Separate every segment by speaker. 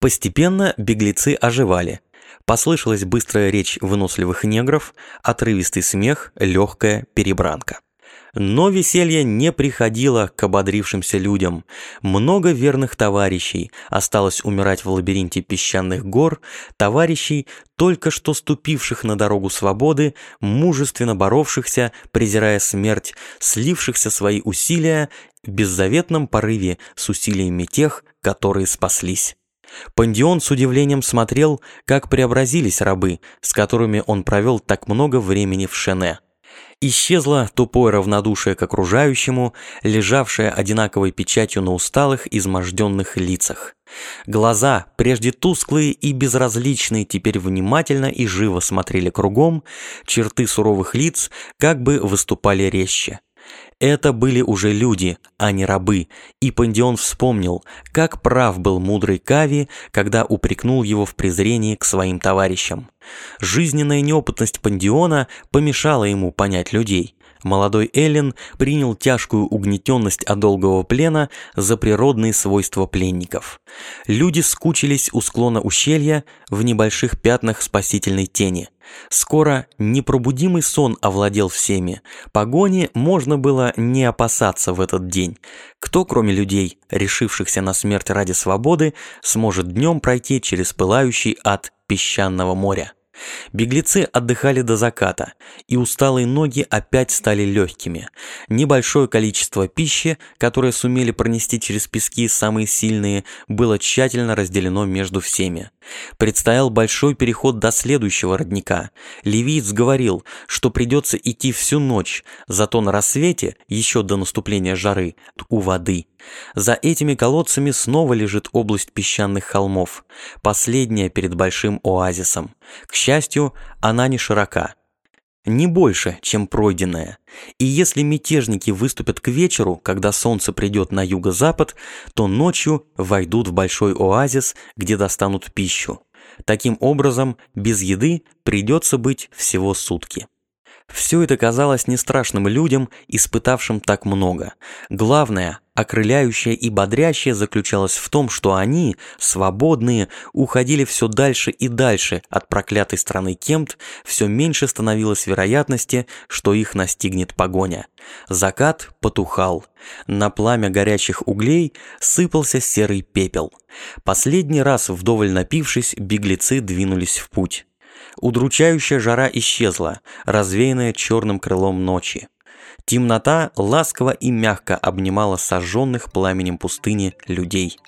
Speaker 1: Постепенно беглецы оживали. Послышалась быстрая речь выносливых негров, отрывистый смех, легкая перебранка. Но веселье не приходило к ободрившимся людям. Много верных товарищей осталось умирать в лабиринте песчаных гор, товарищей, только что ступивших на дорогу свободы, мужественно боровшихся, презирая смерть, слившихся свои усилия в беззаветном порыве с усилиями тех, которые спаслись. Пандион с удивлением смотрел, как преобразились рабы, с которыми он провел так много времени в Шене. Исчезло тупое равнодушие к окружающему, лежавшее одинаковой печатью на усталых, изможденных лицах. Глаза, прежде тусклые и безразличные, теперь внимательно и живо смотрели кругом, черты суровых лиц как бы выступали резче. Это были уже люди, а не рабы, и Пандион вспомнил, как прав был мудрый Кави, когда упрекнул его в презрении к своим товарищам. Жизненная неопытность Пандиона помешала ему понять людей. Молодой Эллен принял тяжкую угнетенность от долгого плена за природные свойства пленников. Люди скучились у склона ущелья в небольших пятнах спасительной тени. Скоро непробудимый сон овладел всеми. Погони можно было не опасаться в этот день. Кто, кроме людей, решившихся на смерть ради свободы, сможет днем пройти через пылающий ад песчаного моря? Беглецы отдыхали до заката, и усталые ноги опять стали легкими. Небольшое количество пищи, которое сумели пронести через пески самые сильные, было тщательно разделено между всеми. Предстоял большой переход до следующего родника. Левиец говорил, что придется идти всю ночь, зато на рассвете, еще до наступления жары, у воды. За этими колодцами снова лежит область песчаных холмов, последняя перед большим оазисом. К счастью, она не широка. Не больше, чем пройденная. И если мятежники выступят к вечеру, когда солнце придет на юго-запад, то ночью войдут в большой оазис, где достанут пищу. Таким образом, без еды придется быть всего сутки. Все это казалось не страшным людям, испытавшим так много. Главное, окрыляющее и бодрящее заключалось в том, что они, свободные, уходили все дальше и дальше от проклятой страны Кемт, все меньше становилось вероятности, что их настигнет погоня. Закат потухал. На пламя горячих углей сыпался серый пепел. Последний раз, вдоволь напившись, беглецы двинулись в путь. Удручающая жара исчезла, развеянная черным крылом ночи. Темнота ласково и мягко обнимала сожженных пламенем пустыни людей.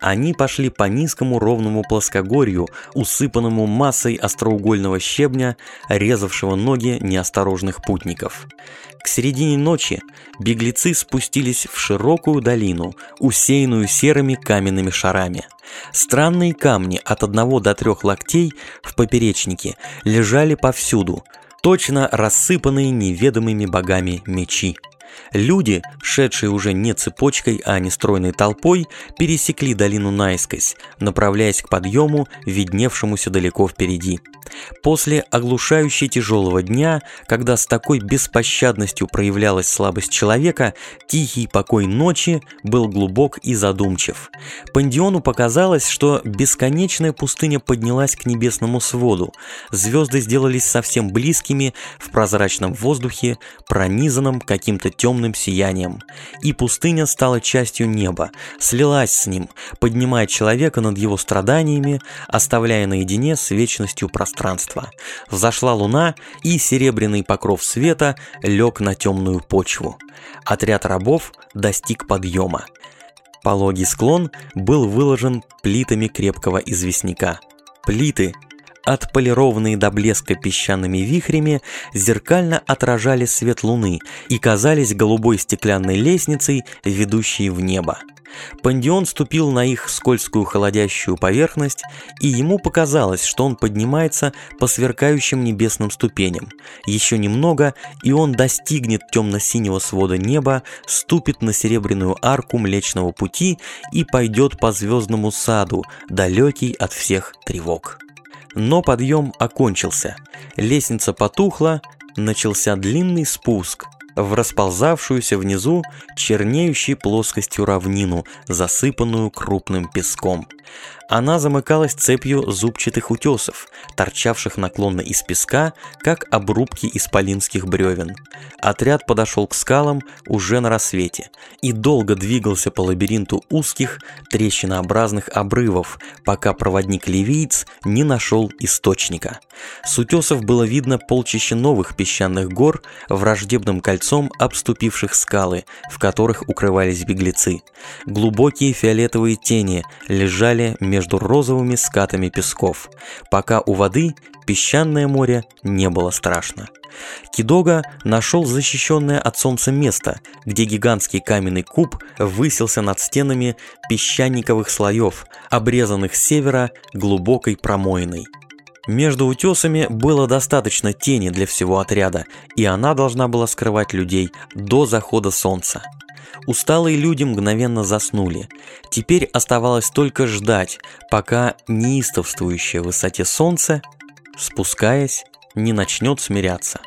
Speaker 1: Они пошли по низкому ровному плоскогорью, усыпанному массой остроугольного щебня, резавшего ноги неосторожных путников. К середине ночи беглецы спустились в широкую долину, усеянную серыми каменными шарами. Странные камни от одного до трех локтей в поперечнике лежали повсюду, точно рассыпанные неведомыми богами мечи. Люди, шедшие уже не цепочкой, а нестройной толпой, пересекли долину наискось, направляясь к подъему, видневшемуся далеко впереди. После оглушающей тяжелого дня, когда с такой беспощадностью проявлялась слабость человека, тихий покой ночи был глубок и задумчив. Пандиону показалось, что бесконечная пустыня поднялась к небесному своду, звезды сделались совсем близкими в прозрачном воздухе, пронизанном каким-то темным сиянием, и пустыня стала частью неба, слилась с ним, поднимая человека над его страданиями, оставляя наедине с вечностью пространства. Взошла луна, и серебряный покров света лег на темную почву. Отряд рабов достиг подъема. Пологий склон был выложен плитами крепкого известняка. Плиты, отполированные до блеска песчаными вихрями, зеркально отражали свет луны и казались голубой стеклянной лестницей, ведущей в небо. Пандион ступил на их скользкую холодящую поверхность, и ему показалось, что он поднимается по сверкающим небесным ступеням. Еще немного, и он достигнет темно-синего свода неба, ступит на серебряную арку Млечного Пути и пойдет по звездному саду, далекий от всех тревог. Но подъем окончился. Лестница потухла, начался длинный спуск в расползавшуюся внизу чернеющей плоскостью равнину, засыпанную крупным песком – Она замыкалась цепью зубчатых утесов, торчавших наклонно из песка, как обрубки исполинских бревен. Отряд подошел к скалам уже на рассвете и долго двигался по лабиринту узких, трещинообразных обрывов, пока проводник ливиец не нашел источника. С утесов было видно полчище новых песчаных гор, враждебным кольцом обступивших скалы, в которых укрывались беглецы. Глубокие фиолетовые тени лежали между розовыми скатами песков, пока у воды песчаное море не было страшно. Кидога нашел защищенное от солнца место, где гигантский каменный куб высился над стенами песчаниковых слоев, обрезанных с севера глубокой промоиной. Между утесами было достаточно тени для всего отряда, и она должна была скрывать людей до захода солнца. Усталые люди мгновенно заснули. Теперь оставалось только ждать, пока неистовствующее в высоте солнце, спускаясь, не начнет смиряться.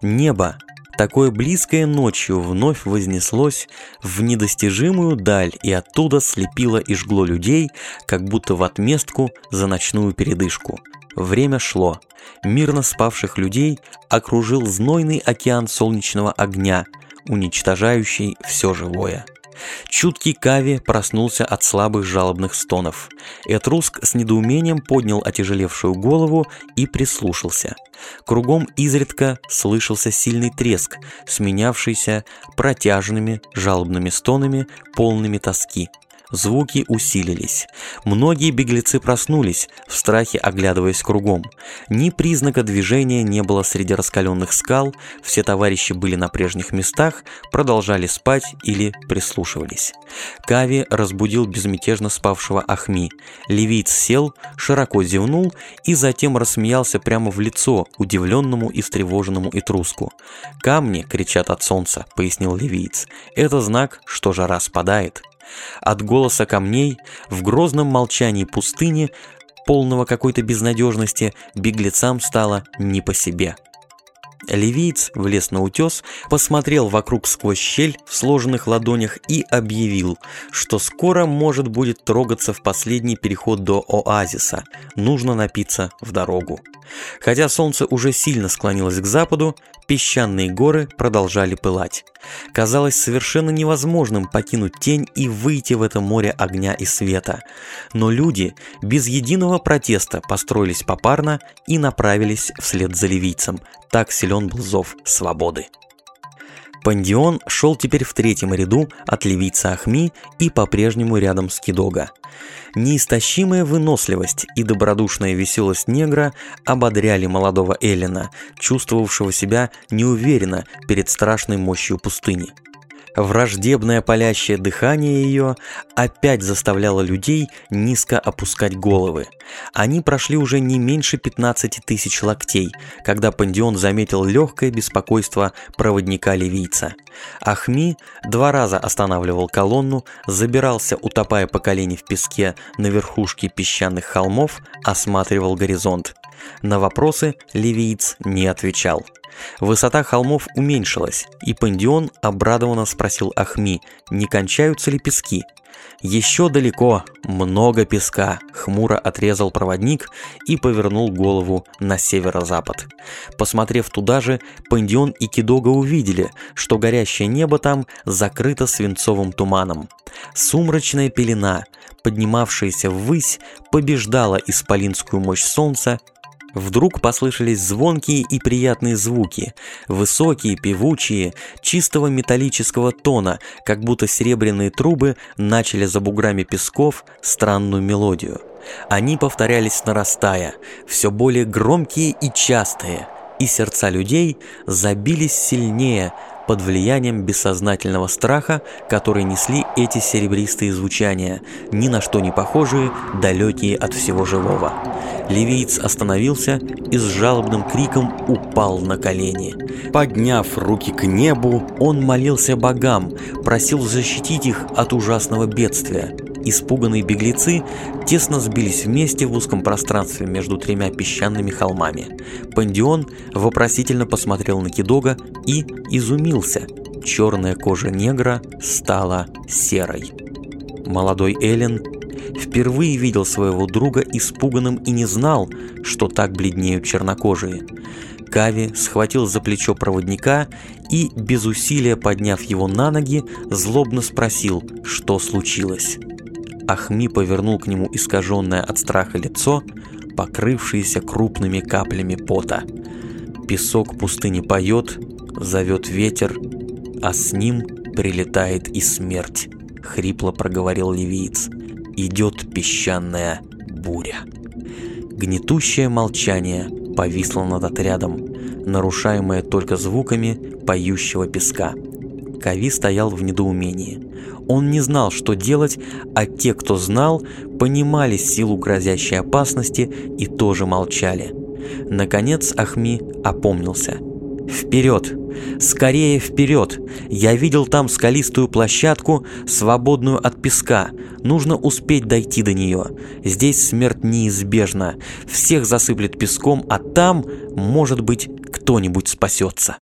Speaker 1: Небо, такое близкое ночью, вновь вознеслось в недостижимую даль и оттуда слепило и жгло людей, как будто в отместку за ночную передышку. Время шло. Мирно спавших людей окружил знойный океан солнечного огня – уничтожающий все живое. Чуткий Кави проснулся от слабых жалобных стонов. Этруск с недоумением поднял отяжелевшую голову и прислушался. Кругом изредка слышался сильный треск, сменявшийся протяжными жалобными стонами, полными тоски. Звуки усилились. Многие беглецы проснулись, в страхе оглядываясь кругом. Ни признака движения не было среди раскаленных скал, все товарищи были на прежних местах, продолжали спать или прислушивались. Кави разбудил безмятежно спавшего Ахми. Левиц сел, широко зевнул и затем рассмеялся прямо в лицо удивленному и встревоженному Итруску. «Камни кричат от солнца», — пояснил Левиц. «Это знак, что жара спадает». От голоса камней в грозном молчании пустыни, полного какой-то безнадежности, беглецам стало не по себе. Ливиец влез на утес, посмотрел вокруг сквозь щель в сложенных ладонях и объявил, что скоро может будет трогаться в последний переход до оазиса, нужно напиться в дорогу. Хотя солнце уже сильно склонилось к западу, песчаные горы продолжали пылать. Казалось совершенно невозможным покинуть тень и выйти в это море огня и света. Но люди без единого протеста построились попарно и направились вслед за ливийцем. Так силен был зов свободы. Пандион шел теперь в третьем ряду от ливийца Ахми и по-прежнему рядом с Кидога. Неистощимая выносливость и добродушная веселость негра ободряли молодого Эллина, чувствовавшего себя неуверенно перед страшной мощью пустыни. Враждебное палящее дыхание ее опять заставляло людей низко опускать головы. Они прошли уже не меньше 15 тысяч локтей, когда Пандион заметил легкое беспокойство проводника ливийца. Ахми два раза останавливал колонну, забирался, утопая по колени в песке на верхушке песчаных холмов, осматривал горизонт. На вопросы ливиец не отвечал. Высота холмов уменьшилась, и Пандион обрадованно спросил Ахми, не кончаются ли пески. «Еще далеко, много песка», — хмуро отрезал проводник и повернул голову на северо-запад. Посмотрев туда же, Пандион и Кидога увидели, что горящее небо там закрыто свинцовым туманом. Сумрачная пелена, поднимавшаяся ввысь, побеждала исполинскую мощь солнца Вдруг послышались звонкие и приятные звуки, высокие, певучие, чистого металлического тона, как будто серебряные трубы начали за буграми песков странную мелодию. Они повторялись нарастая, все более громкие и частые, и сердца людей забились сильнее, под влиянием бессознательного страха, который несли эти серебристые звучания, ни на что не похожие, далекие от всего живого. Ливиец остановился и с жалобным криком упал на колени. Подняв руки к небу, он молился богам, просил защитить их от ужасного бедствия. Испуганные беглецы тесно сбились вместе в узком пространстве между тремя песчаными холмами. Пандион вопросительно посмотрел на Кидога и изумился. Черная кожа негра стала серой. Молодой Эллен впервые видел своего друга испуганным и не знал, что так бледнеют чернокожие. Кави схватил за плечо проводника и, без усилия подняв его на ноги, злобно спросил, что случилось. Ахми повернул к нему искаженное от страха лицо, покрывшееся крупными каплями пота. Песок пустыни поет, зовет ветер, а с ним прилетает и смерть, хрипло проговорил ливиец. Идет песчаная буря. Гнетущее молчание повисло над отрядом, нарушаемое только звуками поющего песка. Кави стоял в недоумении. Он не знал, что делать, а те, кто знал, понимали силу грозящей опасности и тоже молчали. Наконец Ахми опомнился. «Вперед! Скорее вперед! Я видел там скалистую площадку, свободную от песка. Нужно успеть дойти до нее. Здесь смерть неизбежна. Всех засыплет песком, а там, может быть, кто-нибудь спасется».